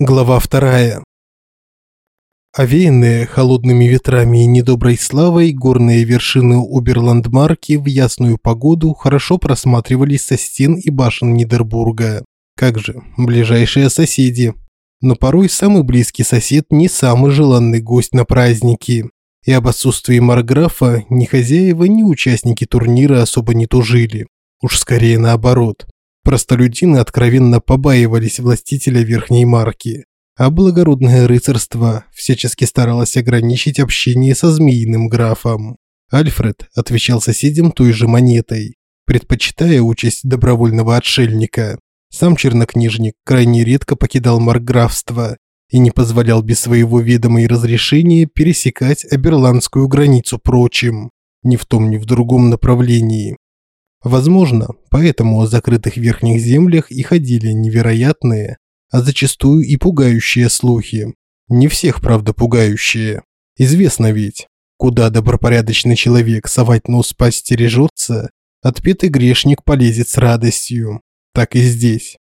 Глава вторая. Овеянные холодными ветрами и недоброй славой, горные вершины Уберландмарки в ясную погоду хорошо просматривались со стен и башен Нидербурга. Как же, ближайшие соседи. Но порой самый близкий сосед не самый желанный гость на праздники. И об отсутствии Марграфа ни хозяева, ни участники турнира особо не тужили. Уж скорее наоборот. Простолюдины откровенно побаивались властителя верхней марки, а благородное рыцарство всячески старалось ограничить общение со змеиным графом. Альфред отвечал соседям той же монетой, предпочитая участь добровольного отшельника. Сам чернокнижник крайне редко покидал маркграфство и не позволял без своего ведома и разрешения пересекать аберландскую границу прочим, ни в том, ни в другом направлении. Возможно, поэтому о закрытых верхних землях и ходили невероятные, а зачастую и пугающие слухи. Не всех, правда, пугающие. Известно ведь, куда добропорядочный человек совать нос постережется, отпетый грешник полезет с радостью. Так и здесь.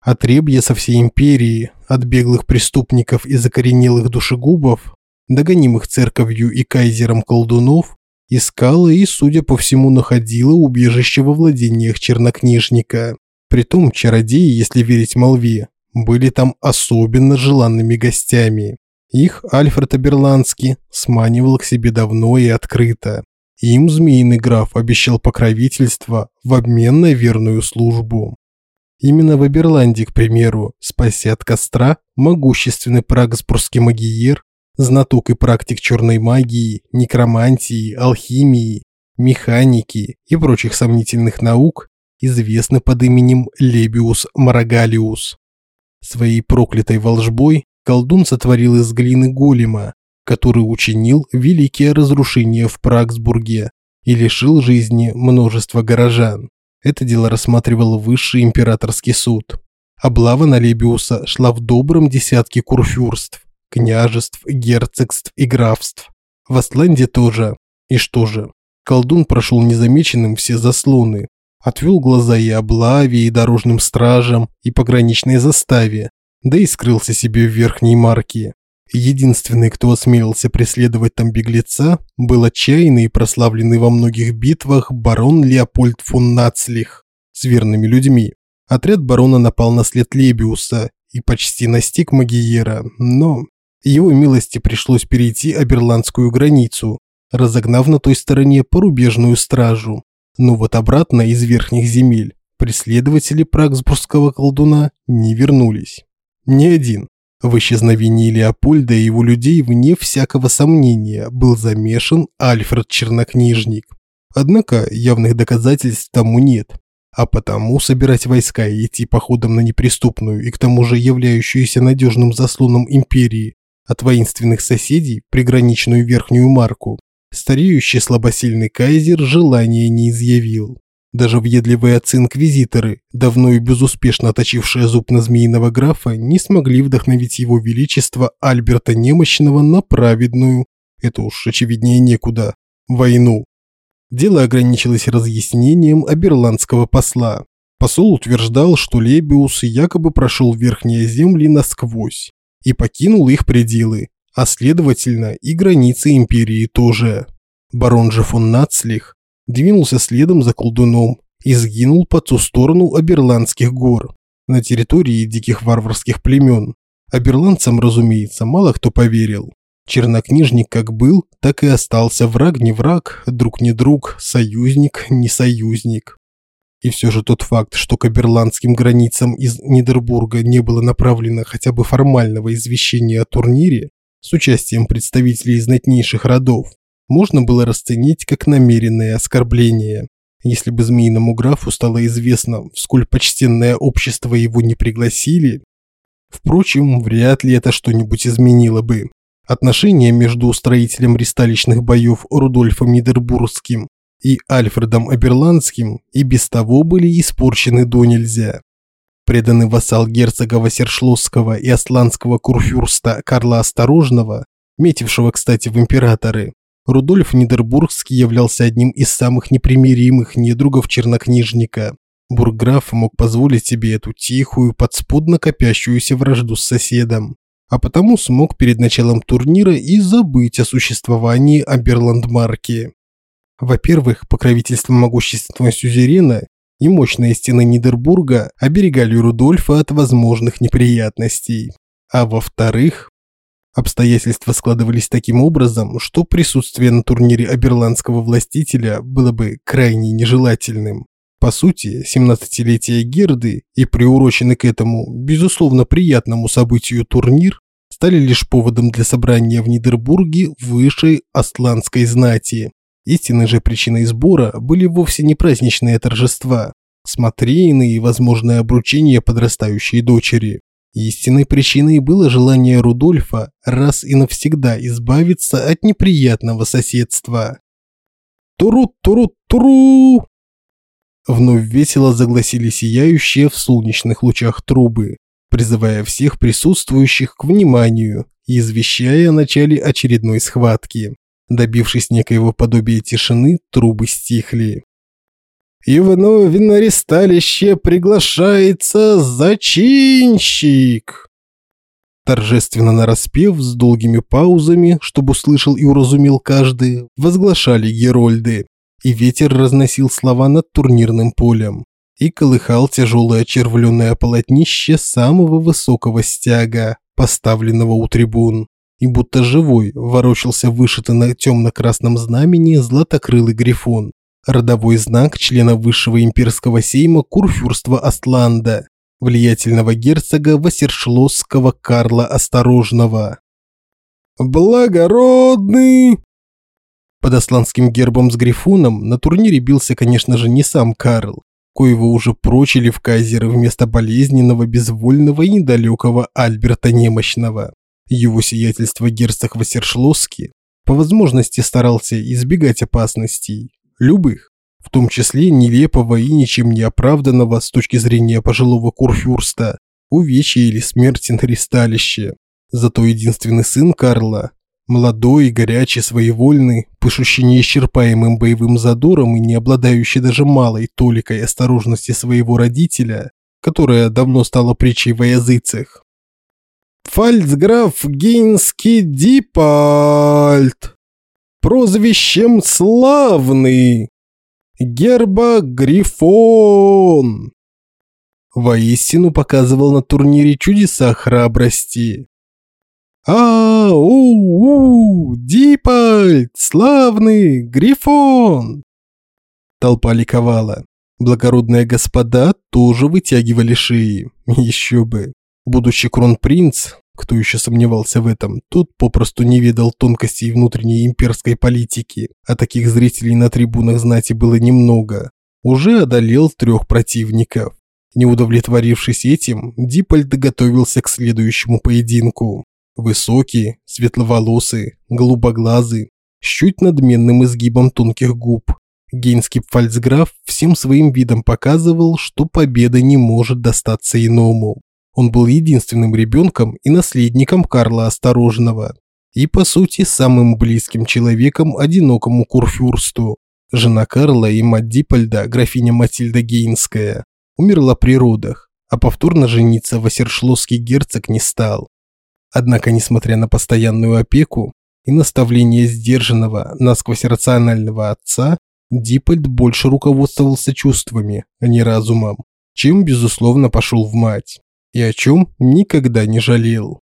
Отребья со всей империи, от беглых преступников и закоренелых душегубов, догонимых церковью и кайзером колдунов, Искала и, судя по всему, находила убежище во владениях чернокнижника. Притом чародеи, если верить молве, были там особенно желанными гостями. Их Альфред Аберландский сманивал к себе давно и открыто. Им змеиный граф обещал покровительство в обмен на верную службу. Именно в Аберланде, к примеру, спася костра, могущественный прагсбургский магиер знаток и практик черной магии, некромантии, алхимии, механики и прочих сомнительных наук, известный под именем Лебиус Марагалиус. Своей проклятой волжбой колдун сотворил из глины голема, который учинил великие разрушения в Прагсбурге и лишил жизни множества горожан. Это дело рассматривал высший императорский суд. Облава на Лебиуса шла в добром десятке курфюрств, княжеств, герцогств и графств. В Астланде тоже. И что же? Колдун прошел незамеченным все заслоны. Отвел глаза и облаве, и дорожным стражам, и пограничной заставе, да и скрылся себе в верхней марке. Единственный, кто осмелился преследовать там беглеца, был отчаянный и прославленный во многих битвах барон Леопольд фон Нацлих с верными людьми. Отряд барона напал на след Лебиуса и почти настиг Магиера, но его милости пришлось перейти Аберландскую границу, разогнав на той стороне порубежную стражу. Но вот обратно из верхних земель преследователи Прагсбургского колдуна не вернулись. Ни один. В исчезновении Леопольда и его людей, вне всякого сомнения, был замешан Альфред Чернокнижник. Однако явных доказательств тому нет. А потому собирать войска и идти походом на неприступную и к тому же являющуюся надежным заслоном империи от воинственных соседей приграничную верхнюю марку, стареющий слабосильный кайзер желания не изъявил. Даже въедливые отцы-инквизиторы, давно и безуспешно точившие зуб на змеиного графа, не смогли вдохновить его величество Альберта Немощного на праведную, это уж очевиднее некуда, войну. Дело ограничилось разъяснением аберландского посла. Посол утверждал, что Лебиус якобы прошел верхние земли насквозь, и покинул их пределы, а следовательно и границы империи тоже. Барон же фон Нацлих двинулся следом за колдуном и сгинул по ту сторону Аберландских гор, на территории диких варварских племен. Аберландцам, разумеется, мало кто поверил. Чернокнижник как был, так и остался враг не враг, друг не друг, союзник не союзник. И все же тот факт, что к аберландским границам из Нидербурга не было направлено хотя бы формального извещения о турнире с участием представителей знатнейших родов, можно было расценить как намеренное оскорбление. Если бы змеиному графу стало известно, сколь почтенное общество его не пригласили, впрочем, вряд ли это что-нибудь изменило бы. Отношения между устроителем ристалищных боев Рудольфом Нидербургским и Альфредом Аберландским и без того были испорчены до нельзя. Преданный вассал герцога Вассершлосского и Асланского курфюрста Карла Осторожного, метившего, кстати, в императоры, Рудольф Нидербургский являлся одним из самых непримиримых недругов чернокнижника. Бурграф мог позволить себе эту тихую, подспудно копящуюся вражду с соседом, а потому смог перед началом турнира и забыть о существовании Аберландмарки. Во-первых, покровительство могущественного сюзерена и мощные стены Нидербурга оберегали Рудольфа от возможных неприятностей. А во-вторых, обстоятельства складывались таким образом, что присутствие на турнире Аберландского властителя было бы крайне нежелательным. По сути, 17-летие Герды и приуроченный к этому, безусловно, приятному событию турнир стали лишь поводом для собрания в Нидербурге высшей астландской знати. Истинной же причиной сбора были вовсе не праздничные торжества, смотрины и возможное обручение подрастающей дочери. Истинной причиной было желание Рудольфа раз и навсегда избавиться от неприятного соседства. Туру-туру-туру! Вновь весело загласили сияющие в солнечных лучах трубы, призывая всех присутствующих к вниманию и извещая о начале очередной схватки. Добившись некоего подобия тишины, трубы стихли. «И вновь на ресталище приглашается зачинщик!» Торжественно нараспев с долгими паузами, чтобы услышал и уразумел каждый, возглашали герольды и ветер разносил слова над турнирным полем и колыхал тяжелое червленое полотнище самого высокого стяга, поставленного у трибун, и будто живой ворочался вышитый на темно-красном знамени златокрылый грифон, родовой знак члена высшего имперского сейма Курфюрства Астланда, влиятельного герцога Вассершлосского Карла Осторожного. «Благородный!» Под асланским гербом с грифоном на турнире бился, конечно же, не сам Карл, коего уже прочили в кайзеры вместо болезненного, безвольного и недалекого Альберта Немощного. Его сиятельство герцог Вассершлосский по возможности старался избегать опасностей, любых, в том числе нелепого и ничем не оправданного с точки зрения пожилого курфюрста, увечья или смерти на ристалище. Зато единственный сын Карла, Молодой, горячий, своевольный, пышущий неисчерпаемым боевым задором и не обладающий даже малой толикой осторожности своего родителя, которая давно стала притчей во языцах. Фальцграф Гейнский Дипальт, прозвищем славный, герба Грифон. Воистину показывал на турнире чудеса храбрости. «А-у-у! Дипольд! Славный! Грифон!» Толпа ликовала. Благородные господа тоже вытягивали шеи. Еще бы. Будущий кронпринц, кто еще сомневался в этом, тот попросту не ведал тонкостей внутренней имперской политики, а таких зрителей на трибунах знати было немного. Уже одолел трех противников. Не удовлетворившись этим, Дипольд готовился к следующему поединку. Высокий, светловолосый, голубоглазый, с чуть надменным изгибом тонких губ. Гейнский фальцграф всем своим видом показывал, что победа не может достаться иному. Он был единственным ребенком и наследником Карла Осторожного. И, по сути, самым близким человеком одинокому курфюрсту. Жена Карла и мать Дипольда, графиня Матильда Гейнская, умерла при родах, а повторно жениться Вассершлосский герцог не стал. Однако, несмотря на постоянную опеку и наставление сдержанного, насквозь рационального отца, Диппольд больше руководствовался чувствами, а не разумом, чем, безусловно, пошел в мать, и о чем никогда не жалел.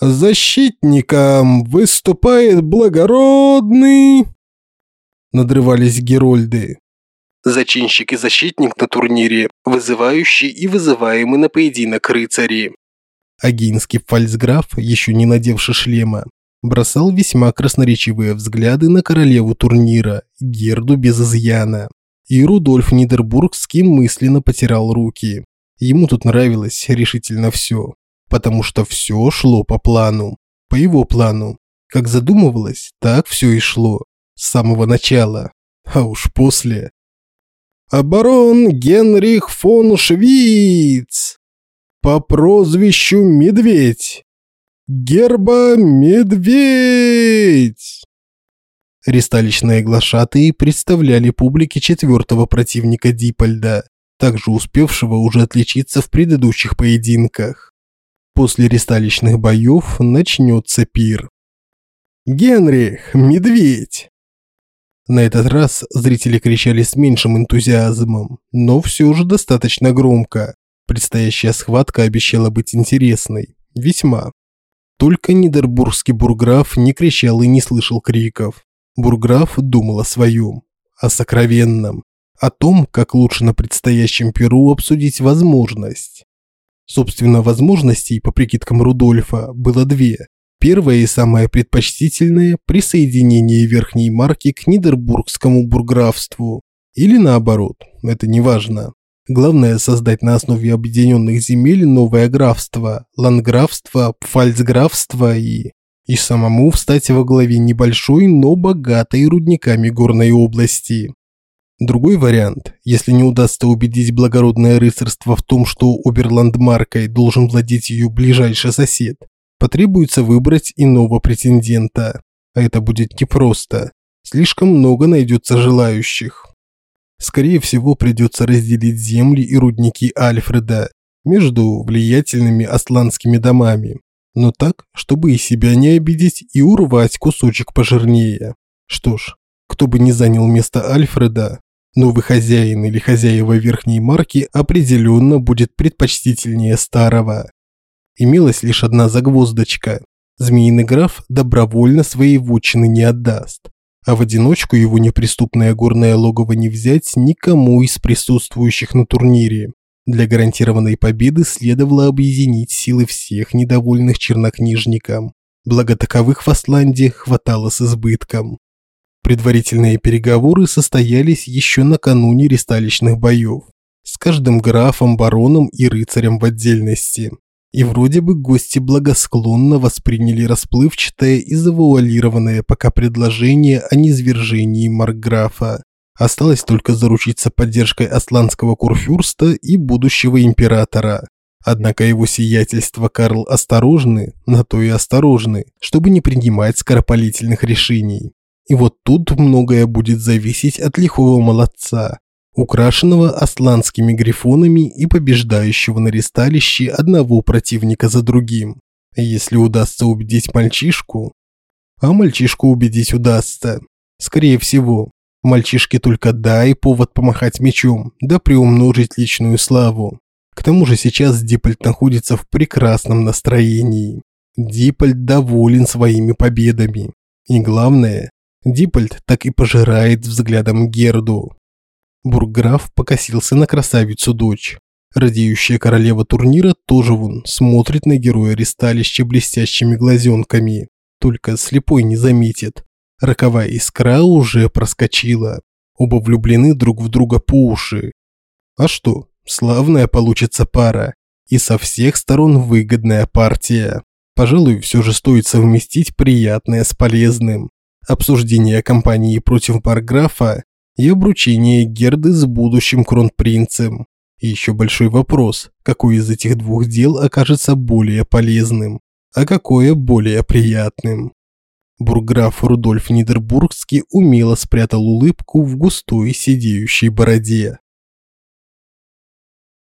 «Защитником выступает благородный!» Надрывались герольды. Зачинщик и защитник на турнире, вызывающий и вызываемый на поединок рыцари. Агинский фальцграф, еще не надевший шлема, бросал весьма красноречивые взгляды на королеву турнира, Герду без изъяна. И Рудольф Нидербургский мысленно потирал руки. Ему тут нравилось решительно все, потому что все шло по плану, по его плану. Как задумывалось, так все и шло, с самого начала, а уж после. «Оборон Генрих фон Швиц!» по прозвищу Медведь. Герба Медведь. Ристалищные глашатые представляли публике четвертого противника Дипольда, также успевшего уже отличиться в предыдущих поединках. После ресталищных боев начнется пир. «Генрих! Медведь!» На этот раз зрители кричали с меньшим энтузиазмом, но все же достаточно громко. Предстоящая схватка обещала быть интересной. Весьма. Только Нидербургский бурграф не кричал и не слышал криков. Бурграф думал о своем, о сокровенном, о том, как лучше на предстоящем Перу обсудить возможность. Собственно, возможностей, по прикидкам Рудольфа, было две. Первая и самая предпочтительная – присоединение Верхней Марки к Нидербургскому бурграфству. Или наоборот, это не важно. Главное – создать на основе объединенных земель новое графство, ландграфство, пфальцграфство и... И самому встать во главе небольшой, но богатой рудниками горной области. Другой вариант, если не удастся убедить благородное рыцарство в том, что Оберландмаркой должен владеть ее ближайший сосед, потребуется выбрать иного претендента. А это будет непросто. Слишком много найдется желающих. Скорее всего, придется разделить земли и рудники Альфреда между влиятельными асланскими домами, но так, чтобы и себя не обидеть и урвать кусочек пожирнее. Что ж, кто бы ни занял место Альфреда, новый хозяин или хозяева верхней марки определенно будет предпочтительнее старого. Имелась лишь одна загвоздочка. Змеиный граф добровольно своей вотчины не отдаст а в одиночку его неприступное горное логово не взять никому из присутствующих на турнире. Для гарантированной победы следовало объединить силы всех недовольных чернокнижникам. Благо таковых в Асланде хватало с избытком. Предварительные переговоры состоялись еще накануне ресталищных боев. С каждым графом, бароном и рыцарем в отдельности. И вроде бы гости благосклонно восприняли расплывчатое и завуалированное пока предложение о низвержении Маркграфа. Осталось только заручиться поддержкой асланского курфюрста и будущего императора. Однако его сиятельство Карл осторожны, на то и осторожны, чтобы не принимать скоропалительных решений. И вот тут многое будет зависеть от лихого молодца, украшенного асланскими грифонами и побеждающего на ресталище одного противника за другим. Если удастся убедить мальчишку, а мальчишку убедить удастся, скорее всего, мальчишке только дай повод помахать мечом, да приумножить личную славу. К тому же сейчас Диппольт находится в прекрасном настроении. Диппольт доволен своими победами. И главное, Диппольт так и пожирает взглядом Герду. Бурграф покосился на красавицу-дочь. Радеющая королева турнира тоже вон смотрит на героя ресталища блестящими глазенками. Только слепой не заметит. Роковая искра уже проскочила. Оба влюблены друг в друга по уши. А что, славная получится пара. И со всех сторон выгодная партия. Пожалуй, все же стоит совместить приятное с полезным. Обсуждение кампании против Барграфа и обручение Герды с будущим кронпринцем. И еще большой вопрос, какой из этих двух дел окажется более полезным, а какое более приятным. Бурграф Рудольф Нидербургский умело спрятал улыбку в густой сидеющей бороде.